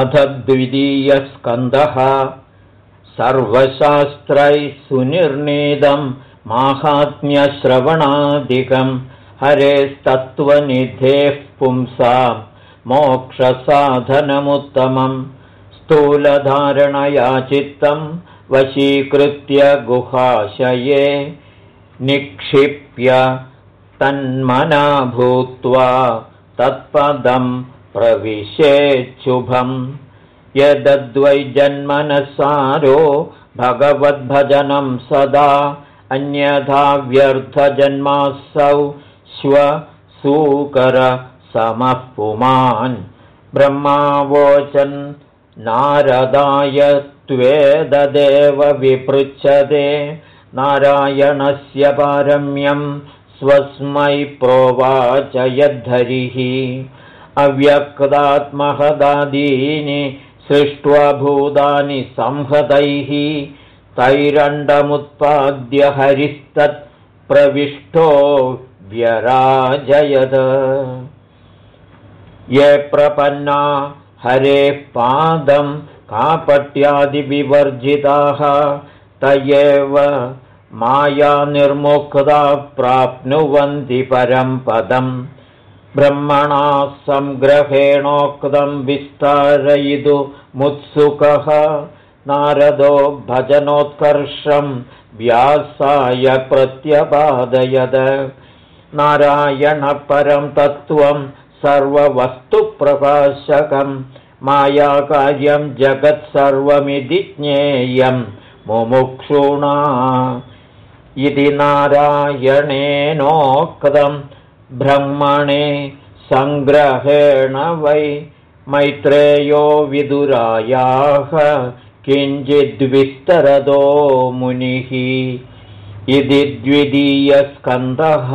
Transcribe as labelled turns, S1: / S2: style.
S1: अथ द्वितीयस्कन्दः सर्वशास्त्रैः सुनिर्णीतं माहात्म्यश्रवणादिकम् हरेस्तत्त्वनिधेः पुंसां मोक्षसाधनमुत्तमम् स्थूलधारणया चित्तं वशीकृत्य गुहाशये निक्षिप्य तन्मना भूत्वा तत्पदं प्रविशेच्छुभम् यदद्वै जन्मनसारो भगवद्भजनं सदा अन्यथा व्यर्थजन्मासौ श्वसूकरसमः पुमान्। ब्रह्मावोचन् नारदाय त्वेददेव विपृच्छते नारायणस्य पारम्यं स्वस्मै प्रोवाच यद्धरिः अव्यक्तात्महदादीनि सृष्ट्वा भूतानि संहतैः तैरण्डमुत्पाद्य हरिस्तत्प्रविष्टो व्यराजयद। ये प्रपन्ना हरेः पादं कापट्यादिविवर्जिताः त एव मायानिर्मुक्ता प्राप्नुवन्ति परं पदम् ब्रह्मणा सङ्ग्रहेणोक्तं विस्तारयितुमुत्सुकः नारदो भजनोत्कर्षं व्यासाय प्रत्यपादयद। नारायणपरं तत्त्वं सर्ववस्तुप्रकाशकं मायाकार्यं जगत्सर्वमिति ज्ञेयं मुमुक्षुणा। इति नारायणेनोक्तं ब्रह्मणे सङ्ग्रहेण वै मैत्रेयो विदुरायाः किञ्चिद्विस्तरदो मुनिः। इति द्वितीयस्कन्धः